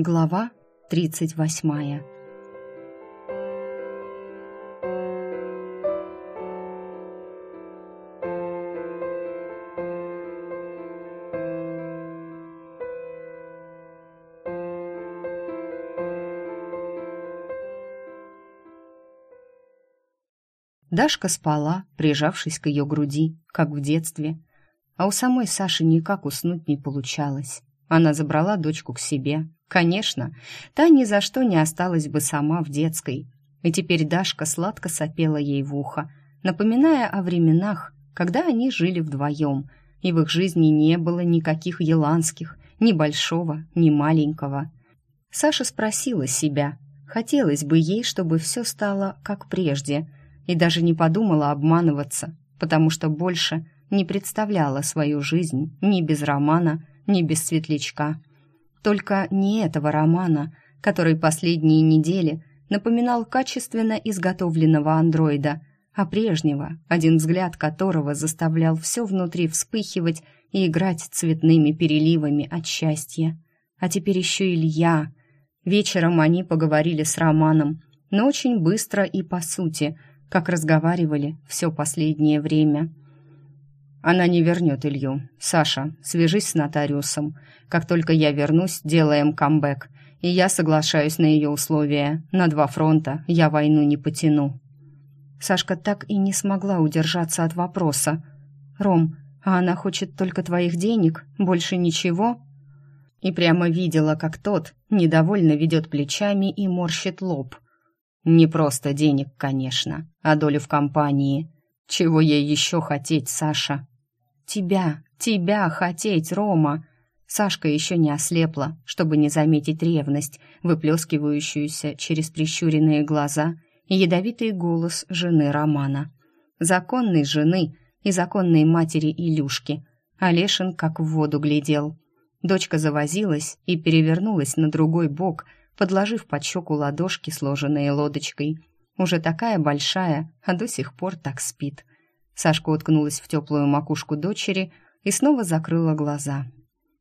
Глава тридцать восьмая Дашка спала, прижавшись к ее груди, как в детстве. А у самой Саши никак уснуть не получалось. Она забрала дочку к себе. Конечно, та ни за что не осталась бы сама в детской. И теперь Дашка сладко сопела ей в ухо, напоминая о временах, когда они жили вдвоем, и в их жизни не было никаких еланских, ни большого, ни маленького. Саша спросила себя, хотелось бы ей, чтобы все стало как прежде, и даже не подумала обманываться, потому что больше не представляла свою жизнь ни без романа, ни без светлячка. Только не этого романа, который последние недели напоминал качественно изготовленного андроида, а прежнего, один взгляд которого заставлял все внутри вспыхивать и играть цветными переливами от счастья. А теперь еще Илья. Вечером они поговорили с Романом, но очень быстро и по сути, как разговаривали все последнее время – она не вернет Илью. Саша, свяжись с нотариусом. Как только я вернусь, делаем камбэк. И я соглашаюсь на ее условия. На два фронта я войну не потяну. Сашка так и не смогла удержаться от вопроса. «Ром, а она хочет только твоих денег? Больше ничего?» И прямо видела, как тот недовольно ведет плечами и морщит лоб. «Не просто денег, конечно, а долю в компании. Чего ей еще хотеть, Саша?» «Тебя, тебя хотеть, Рома!» Сашка еще не ослепла, чтобы не заметить ревность, выплескивающуюся через прищуренные глаза и ядовитый голос жены Романа. Законной жены и законной матери Илюшки. Олешин как в воду глядел. Дочка завозилась и перевернулась на другой бок, подложив под щеку ладошки, сложенные лодочкой. Уже такая большая, а до сих пор так спит. Сашка уткнулась в теплую макушку дочери и снова закрыла глаза.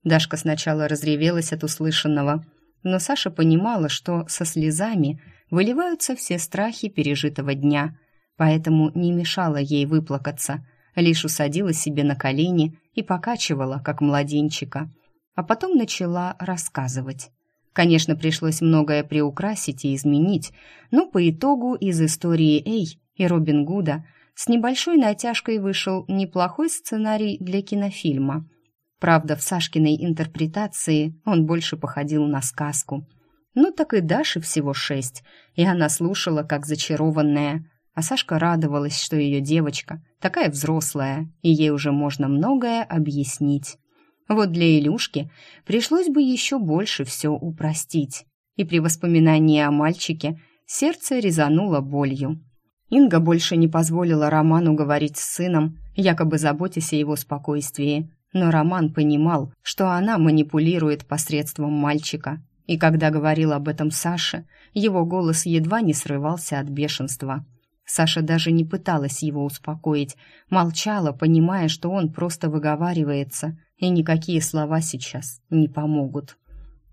Дашка сначала разревелась от услышанного, но Саша понимала, что со слезами выливаются все страхи пережитого дня, поэтому не мешала ей выплакаться, лишь усадила себе на колени и покачивала, как младенчика, а потом начала рассказывать. Конечно, пришлось многое приукрасить и изменить, но по итогу из истории Эй и Робин Гуда – с небольшой натяжкой вышел неплохой сценарий для кинофильма. Правда, в Сашкиной интерпретации он больше походил на сказку. Ну так и Даше всего шесть, и она слушала, как зачарованная. А Сашка радовалась, что ее девочка такая взрослая, и ей уже можно многое объяснить. Вот для Илюшки пришлось бы еще больше все упростить. И при воспоминании о мальчике сердце резануло болью. Инга больше не позволила Роману говорить с сыном, якобы заботясь о его спокойствии. Но Роман понимал, что она манипулирует посредством мальчика. И когда говорил об этом Саше, его голос едва не срывался от бешенства. Саша даже не пыталась его успокоить, молчала, понимая, что он просто выговаривается, и никакие слова сейчас не помогут.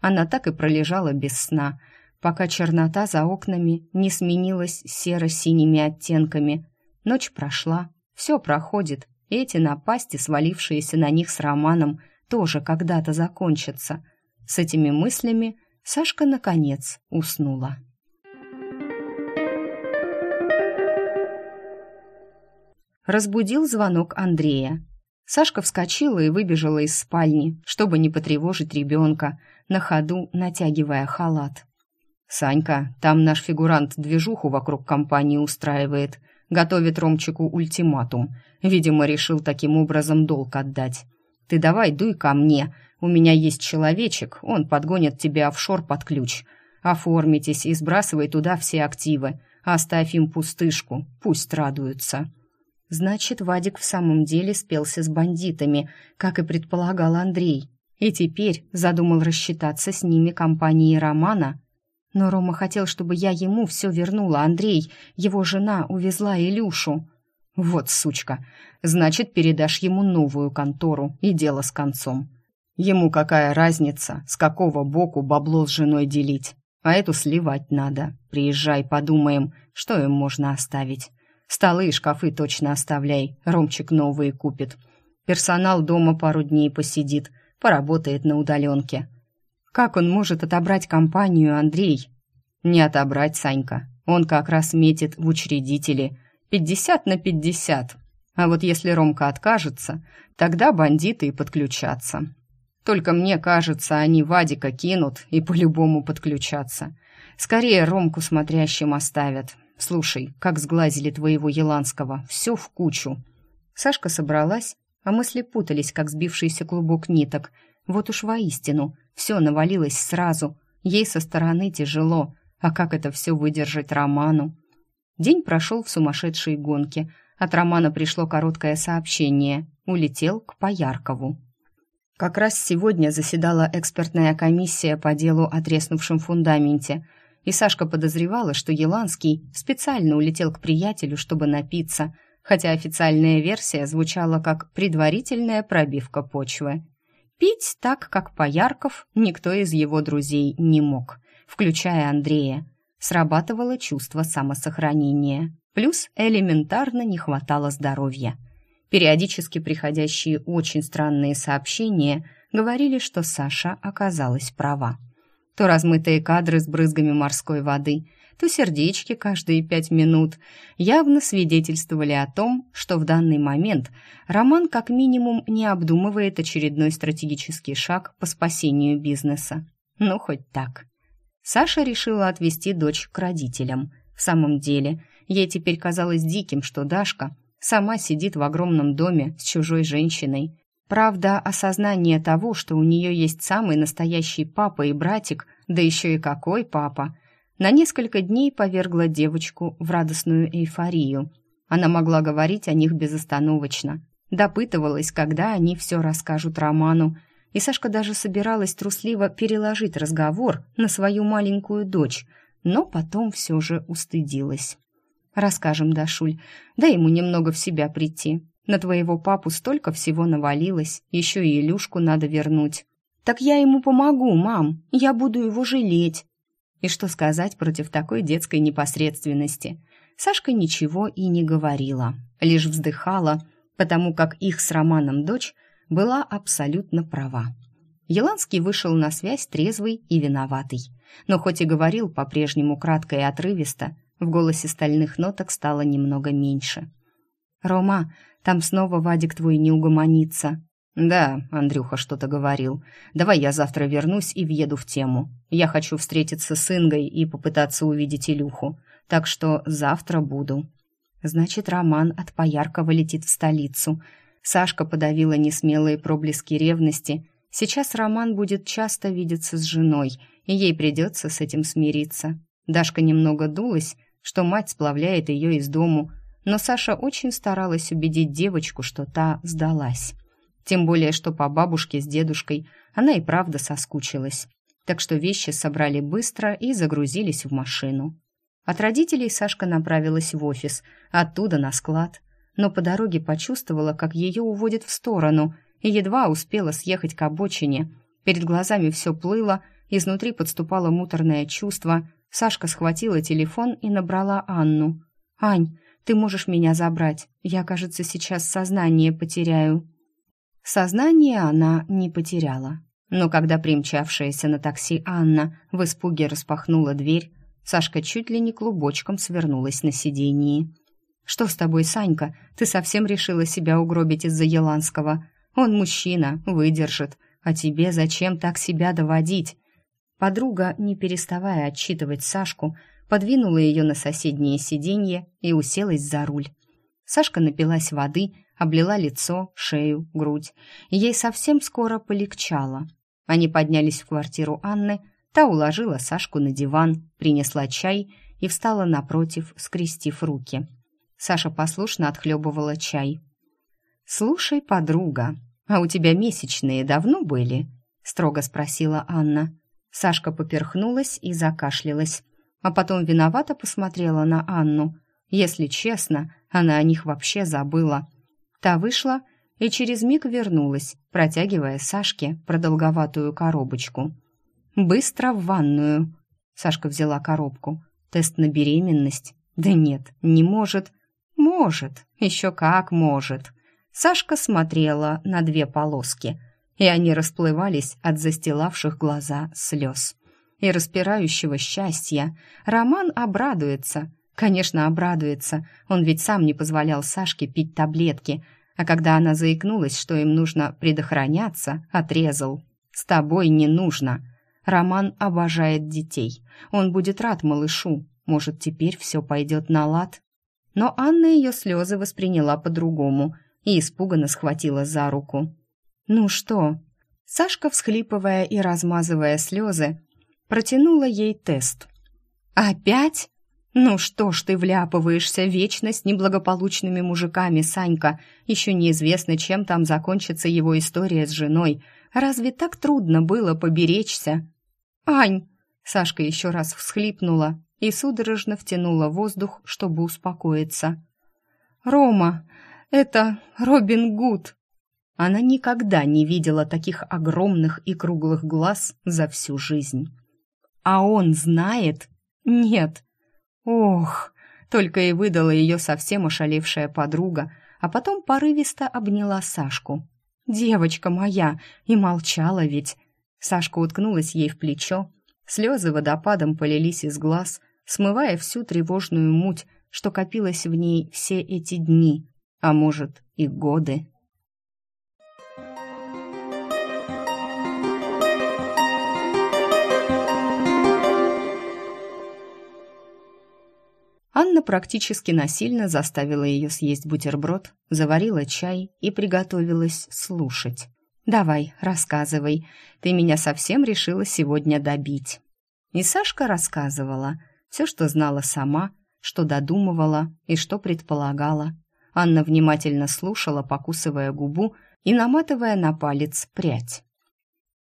Она так и пролежала без сна, пока чернота за окнами не сменилась серо-синими оттенками. Ночь прошла, все проходит, эти напасти, свалившиеся на них с Романом, тоже когда-то закончатся. С этими мыслями Сашка, наконец, уснула. Разбудил звонок Андрея. Сашка вскочила и выбежала из спальни, чтобы не потревожить ребенка, на ходу натягивая халат. «Санька, там наш фигурант движуху вокруг компании устраивает. Готовит Ромчику ультиматум. Видимо, решил таким образом долг отдать. Ты давай дуй ко мне. У меня есть человечек, он подгонит тебе офшор под ключ. Оформитесь и сбрасывай туда все активы. Оставь им пустышку, пусть радуются». Значит, Вадик в самом деле спелся с бандитами, как и предполагал Андрей. И теперь задумал рассчитаться с ними компанией Романа – но Рома хотел, чтобы я ему все вернула. Андрей, его жена, увезла Илюшу. Вот сучка. Значит, передашь ему новую контору, и дело с концом. Ему какая разница, с какого боку бабло с женой делить? А эту сливать надо. Приезжай, подумаем, что им можно оставить. Столы и шкафы точно оставляй, Ромчик новые купит. Персонал дома пару дней посидит, поработает на удаленке. Как он может отобрать компанию, Андрей? Не отобрать, Санька. Он как раз метит в учредители. Пятьдесят на пятьдесят. А вот если Ромка откажется, тогда бандиты и подключатся. Только мне кажется, они Вадика кинут и по-любому подключатся. Скорее Ромку смотрящим оставят. Слушай, как сглазили твоего Еланского, все в кучу. Сашка собралась, а мысли путались, как сбившийся клубок ниток. Вот уж воистину, все навалилось сразу. Ей со стороны тяжело, а как это все выдержать Роману? День прошел в сумасшедшей гонке. От Романа пришло короткое сообщение. Улетел к Пояркову. Как раз сегодня заседала экспертная комиссия по делу о треснувшем фундаменте, и Сашка подозревала, что Еланский специально улетел к приятелю, чтобы напиться, хотя официальная версия звучала как предварительная пробивка почвы. Пить так, как Поярков, никто из его друзей не мог, включая Андрея. Срабатывало чувство самосохранения. Плюс элементарно не хватало здоровья. Периодически приходящие очень странные сообщения говорили, что Саша оказалась права. То размытые кадры с брызгами морской воды, то сердечки каждые пять минут явно свидетельствовали о том, что в данный момент Роман как минимум не обдумывает очередной стратегический шаг по спасению бизнеса. Ну, хоть так. Саша решила отвезти дочь к родителям. В самом деле, ей теперь казалось диким, что Дашка сама сидит в огромном доме с чужой женщиной. Правда, осознание того, что у нее есть самый настоящий папа и братик, да еще и какой папа, на несколько дней повергло девочку в радостную эйфорию. Она могла говорить о них безостановочно, допытывалась, когда они все расскажут Роману, и Сашка даже собиралась трусливо переложить разговор на свою маленькую дочь, но потом все же устыдилась. Расскажем, Дашуль. Дай ему немного в себя прийти. На твоего папу столько всего навалилось, еще и Илюшку надо вернуть. Так я ему помогу, мам. Я буду его жалеть. И что сказать против такой детской непосредственности? Сашка ничего и не говорила, лишь вздыхала, потому как их с Романом дочь была абсолютно права. Еланский вышел на связь трезвый и виноватый, но хоть и говорил по-прежнему кратко и отрывисто, в голосе стальных ноток стало немного меньше. «Рома, там снова Вадик твой не угомонится». «Да, Андрюха что-то говорил. Давай я завтра вернусь и въеду в тему. Я хочу встретиться с Ингой и попытаться увидеть Илюху. Так что завтра буду». Значит, Роман от Пояркова летит в столицу. Сашка подавила несмелые проблески ревности. Сейчас Роман будет часто видеться с женой, и ей придется с этим смириться. Дашка немного дулась, что мать сплавляет ее из дому, но Саша очень старалась убедить девочку, что та сдалась. Тем более, что по бабушке с дедушкой она и правда соскучилась. Так что вещи собрали быстро и загрузились в машину. От родителей Сашка направилась в офис, оттуда на склад. Но по дороге почувствовала, как ее уводят в сторону, и едва успела съехать к обочине. Перед глазами все плыло, изнутри подступало муторное чувство, Сашка схватила телефон и набрала Анну. «Ань, ты можешь меня забрать? Я, кажется, сейчас сознание потеряю». Сознание она не потеряла. Но когда примчавшаяся на такси Анна в испуге распахнула дверь, Сашка чуть ли не клубочком свернулась на сиденье. «Что с тобой, Санька? Ты совсем решила себя угробить из-за Еланского? Он мужчина, выдержит. А тебе зачем так себя доводить? Подруга, не переставая отчитывать Сашку, подвинула ее на соседнее сиденье и уселась за руль. Сашка напилась воды, облила лицо, шею, грудь, ей совсем скоро полегчало. Они поднялись в квартиру Анны, та уложила Сашку на диван, принесла чай и встала напротив, скрестив руки. Саша послушно отхлебывала чай. «Слушай, подруга, а у тебя месячные давно были?» — строго спросила Анна. Сашка поперхнулась и закашлялась, а потом виновато посмотрела на Анну. Если честно, она о них вообще забыла. Та вышла и через миг вернулась, протягивая Сашке продолговатую коробочку. «Быстро в ванную!» Сашка взяла коробку. «Тест на беременность?» «Да нет, не может». «Может, еще как может». Сашка смотрела на две полоски, и они расплывались от застилавших глаза слез. И распирающего счастья Роман обрадуется. Конечно, обрадуется. Он ведь сам не позволял Сашке пить таблетки, а когда она заикнулась, что им нужно предохраняться, отрезал. «С тобой не нужно». Роман обожает детей. Он будет рад малышу. Может, теперь все пойдет на лад? Но Анна ее слезы восприняла по-другому и испуганно схватила за руку. «Ну что?» Сашка, всхлипывая и размазывая слезы, протянула ей тест. «Опять? Ну что ж ты вляпываешься вечно с неблагополучными мужиками, Санька? Еще неизвестно, чем там закончится его история с женой. Разве так трудно было поберечься?» «Ань!» Сашка еще раз всхлипнула и судорожно втянула воздух, чтобы успокоиться. «Рома, это Робин Гуд!» Она никогда не видела таких огромных и круглых глаз за всю жизнь. «А он знает?» «Нет». «Ох!» Только и выдала ее совсем ошалевшая подруга, а потом порывисто обняла Сашку. «Девочка моя!» И молчала ведь. Сашка уткнулась ей в плечо. Слезы водопадом полились из глаз, смывая всю тревожную муть, что копилась в ней все эти дни, а может и годы. Анна практически насильно заставила ее съесть бутерброд, заварила чай и приготовилась слушать. «Давай, рассказывай. Ты меня совсем решила сегодня добить». И Сашка рассказывала все, что знала сама, что додумывала и что предполагала. Анна внимательно слушала, покусывая губу и наматывая на палец прядь.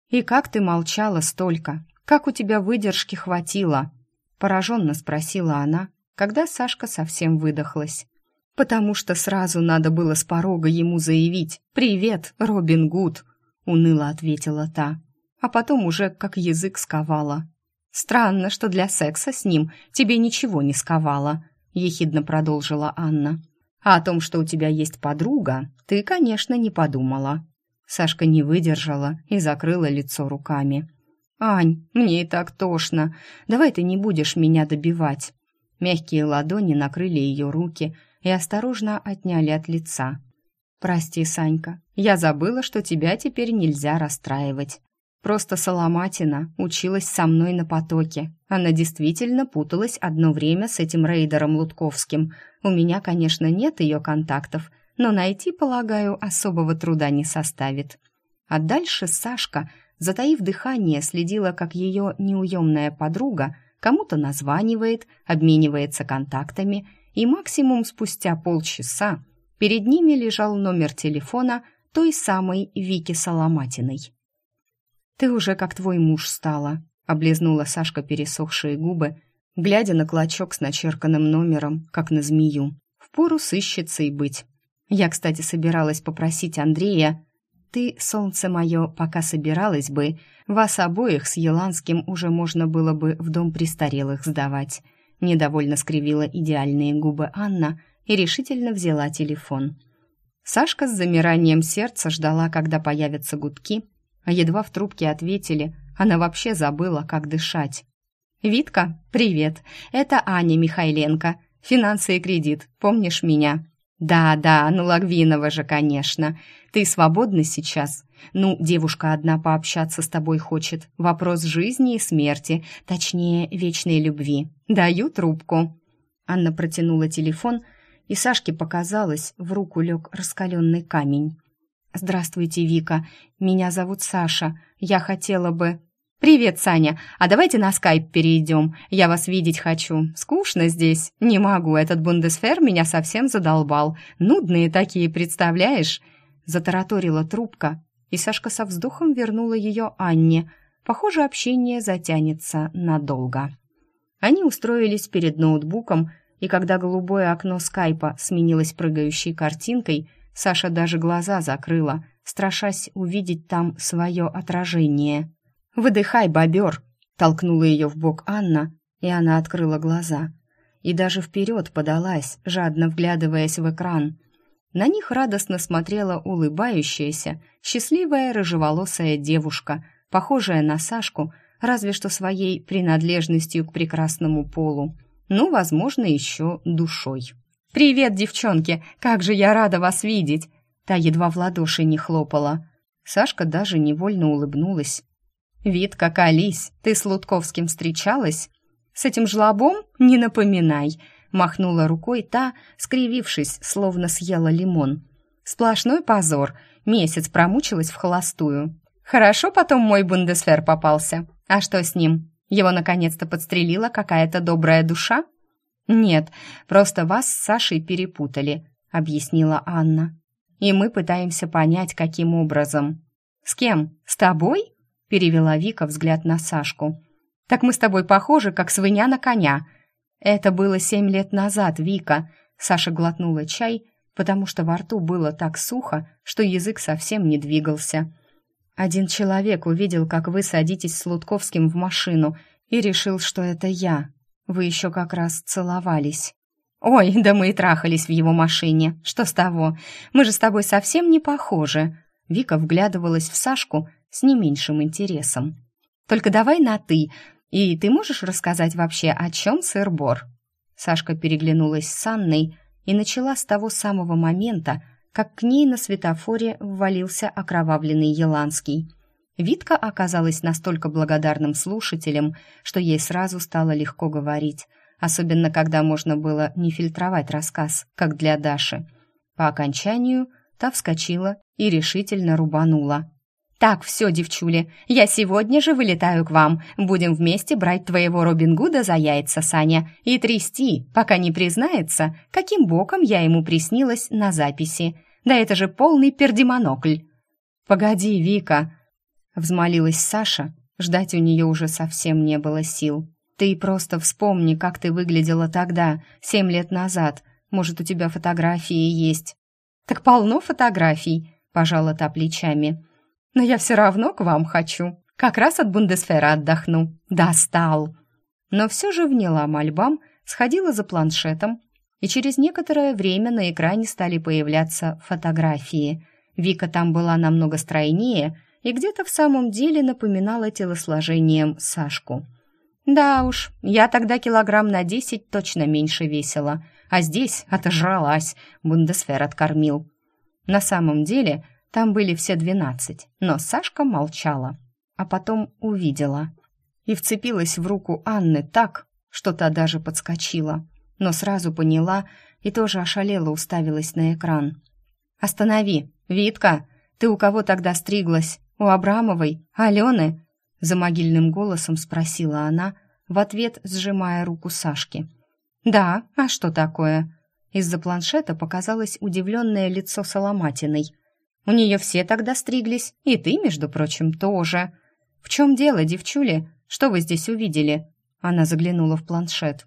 «И как ты молчала столько? Как у тебя выдержки хватило?» Пораженно спросила она, когда Сашка совсем выдохлась. «Потому что сразу надо было с порога ему заявить «Привет, Робин Гуд!» — уныло ответила та, а потом уже как язык сковала. «Странно, что для секса с ним тебе ничего не сковало», — ехидно продолжила Анна. А о том, что у тебя есть подруга, ты, конечно, не подумала». Сашка не выдержала и закрыла лицо руками. «Ань, мне и так тошно. Давай ты не будешь меня добивать». Мягкие ладони накрыли ее руки и осторожно отняли от лица. «Прости, Санька, я забыла, что тебя теперь нельзя расстраивать. Просто Соломатина училась со мной на потоке. Она действительно путалась одно время с этим рейдером Лутковским. У меня, конечно, нет ее контактов, но найти, полагаю, особого труда не составит. А дальше Сашка, затаив дыхание, следила, как ее неуемная подруга кому-то названивает, обменивается контактами, и максимум спустя полчаса перед ними лежал номер телефона той самой Вики Соломатиной. «Ты уже как твой муж стала», — облизнула Сашка пересохшие губы, глядя на клочок с начерканным номером, как на змею. Впору сыщицей быть. Я, кстати, собиралась попросить Андрея... Ты, солнце мое, пока собиралась бы, вас обоих с Еланским уже можно было бы в дом престарелых сдавать. Недовольно скривила идеальные губы Анна и решительно взяла телефон. Сашка с замиранием сердца ждала, когда появятся гудки, а едва в трубке ответили, она вообще забыла, как дышать. «Витка, привет, это Аня Михайленко, финансы и кредит, помнишь меня?» «Да, да, ну Лагвинова же, конечно. Ты свободна сейчас? Ну, девушка одна пообщаться с тобой хочет. Вопрос жизни и смерти, точнее, вечной любви. Даю трубку». Анна протянула телефон, и Сашке показалось, в руку лег раскаленный камень. «Здравствуйте, Вика. Меня зовут Саша. Я хотела бы...» «Привет, Саня. А давайте на скайп перейдем. Я вас видеть хочу. Скучно здесь. Не могу. Этот бундесфер меня совсем задолбал. Нудные такие, представляешь?» Затараторила трубка, и Сашка со вздохом вернула ее Анне. Похоже, общение затянется надолго. Они устроились перед ноутбуком, и когда голубое окно скайпа сменилось прыгающей картинкой, Саша даже глаза закрыла, страшась увидеть там свое отражение. «Выдыхай, бобер!» — толкнула ее в бок Анна, и она открыла глаза. И даже вперед подалась, жадно вглядываясь в экран. На них радостно смотрела улыбающаяся, счастливая рыжеволосая девушка, похожая на Сашку, разве что своей принадлежностью к прекрасному полу. Ну, возможно, еще душой. «Привет, девчонки! Как же я рада вас видеть!» Та едва в ладоши не хлопала. Сашка даже невольно улыбнулась. «Вид как Ались, ты с Лутковским встречалась?» «С этим жлобом? Не напоминай!» Махнула рукой та, скривившись, словно съела лимон. «Сплошной позор. Месяц промучилась в холостую. Хорошо потом мой бундесфер попался. А что с ним? Его наконец-то подстрелила какая-то добрая душа?» «Нет, просто вас с Сашей перепутали», — объяснила Анна. «И мы пытаемся понять, каким образом». «С кем? С тобой?» — перевела Вика взгляд на Сашку. «Так мы с тобой похожи, как свинья на коня». «Это было семь лет назад, Вика», — Саша глотнула чай, потому что во рту было так сухо, что язык совсем не двигался. «Один человек увидел, как вы садитесь с Лутковским в машину, и решил, что это я», вы еще как раз целовались. Ой, да мы и трахались в его машине. Что с того? Мы же с тобой совсем не похожи. Вика вглядывалась в Сашку с не меньшим интересом. Только давай на ты. И ты можешь рассказать вообще, о чем сыр-бор? Сашка переглянулась с Анной и начала с того самого момента, как к ней на светофоре ввалился окровавленный Еланский. Витка оказалась настолько благодарным слушателем, что ей сразу стало легко говорить, особенно когда можно было не фильтровать рассказ, как для Даши. По окончанию та вскочила и решительно рубанула. «Так, все, девчули, я сегодня же вылетаю к вам. Будем вместе брать твоего Робин Гуда за яйца, Саня, и трясти, пока не признается, каким боком я ему приснилась на записи. Да это же полный пердемонокль!» «Погоди, Вика!» Взмолилась Саша, ждать у нее уже совсем не было сил. «Ты просто вспомни, как ты выглядела тогда, семь лет назад. Может, у тебя фотографии есть?» «Так полно фотографий», — пожала та плечами. «Но я все равно к вам хочу. Как раз от Бундесфера отдохну. Достал!» Но все же вняла мольбам, сходила за планшетом, и через некоторое время на экране стали появляться фотографии. Вика там была намного стройнее — и где-то в самом деле напоминала телосложением Сашку. Да уж, я тогда килограмм на десять точно меньше весила, а здесь отожралась, бундесфер откормил. На самом деле там были все двенадцать, но Сашка молчала, а потом увидела и вцепилась в руку Анны так, что та даже подскочила, но сразу поняла и тоже ошалела уставилась на экран. «Останови! Витка, ты у кого тогда стриглась?» «У Абрамовой? Алены?» — за могильным голосом спросила она, в ответ сжимая руку Сашки. «Да, а что такое?» Из-за планшета показалось удивленное лицо Соломатиной. «У нее все тогда стриглись, и ты, между прочим, тоже. В чем дело, девчули? Что вы здесь увидели?» Она заглянула в планшет.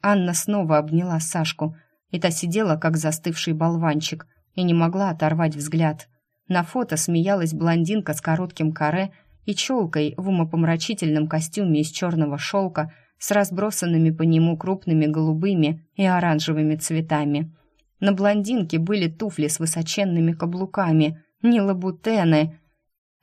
Анна снова обняла Сашку, и та сидела, как застывший болванчик, и не могла оторвать взгляд. На фото смеялась блондинка с коротким каре и челкой в умопомрачительном костюме из черного шелка с разбросанными по нему крупными голубыми и оранжевыми цветами. На блондинке были туфли с высоченными каблуками, не лабутены.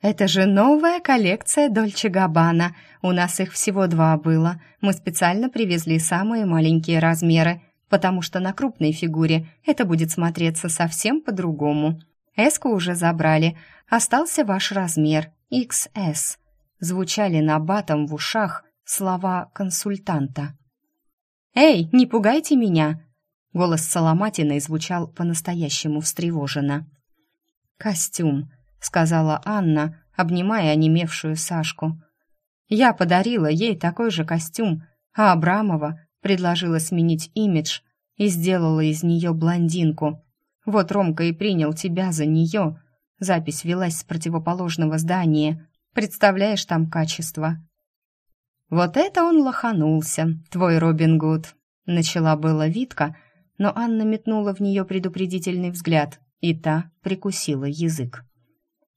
«Это же новая коллекция Дольче Габбана. У нас их всего два было. Мы специально привезли самые маленькие размеры, потому что на крупной фигуре это будет смотреться совсем по-другому», Эску уже забрали. Остался ваш размер XS. Звучали на батом в ушах слова консультанта. «Эй, не пугайте меня!» Голос Соломатиной звучал по-настоящему встревоженно. «Костюм», — сказала Анна, обнимая онемевшую Сашку. «Я подарила ей такой же костюм, а Абрамова предложила сменить имидж и сделала из нее блондинку. Вот Ромка и принял тебя за нее. Запись велась с противоположного здания. Представляешь там качество?» «Вот это он лоханулся, твой Робин Гуд!» Начала была Витка, но Анна метнула в нее предупредительный взгляд и та прикусила язык.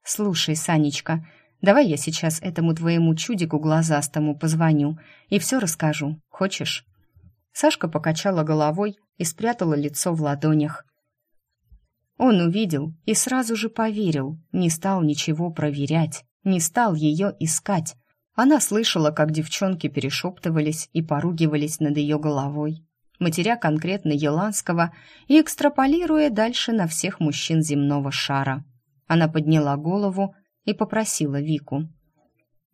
«Слушай, Санечка, давай я сейчас этому твоему чудику глазастому позвоню и все расскажу. Хочешь?» Сашка покачала головой и спрятала лицо в ладонях. Он увидел и сразу же поверил, не стал ничего проверять, не стал ее искать. Она слышала, как девчонки перешептывались и поругивались над ее головой, матеря конкретно Еланского и экстраполируя дальше на всех мужчин земного шара. Она подняла голову и попросила Вику.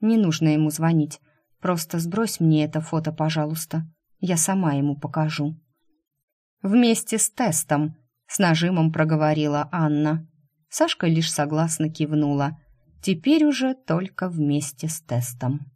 «Не нужно ему звонить, просто сбрось мне это фото, пожалуйста, я сама ему покажу». «Вместе с тестом», — с нажимом проговорила Анна. Сашка лишь согласно кивнула. «Теперь уже только вместе с тестом».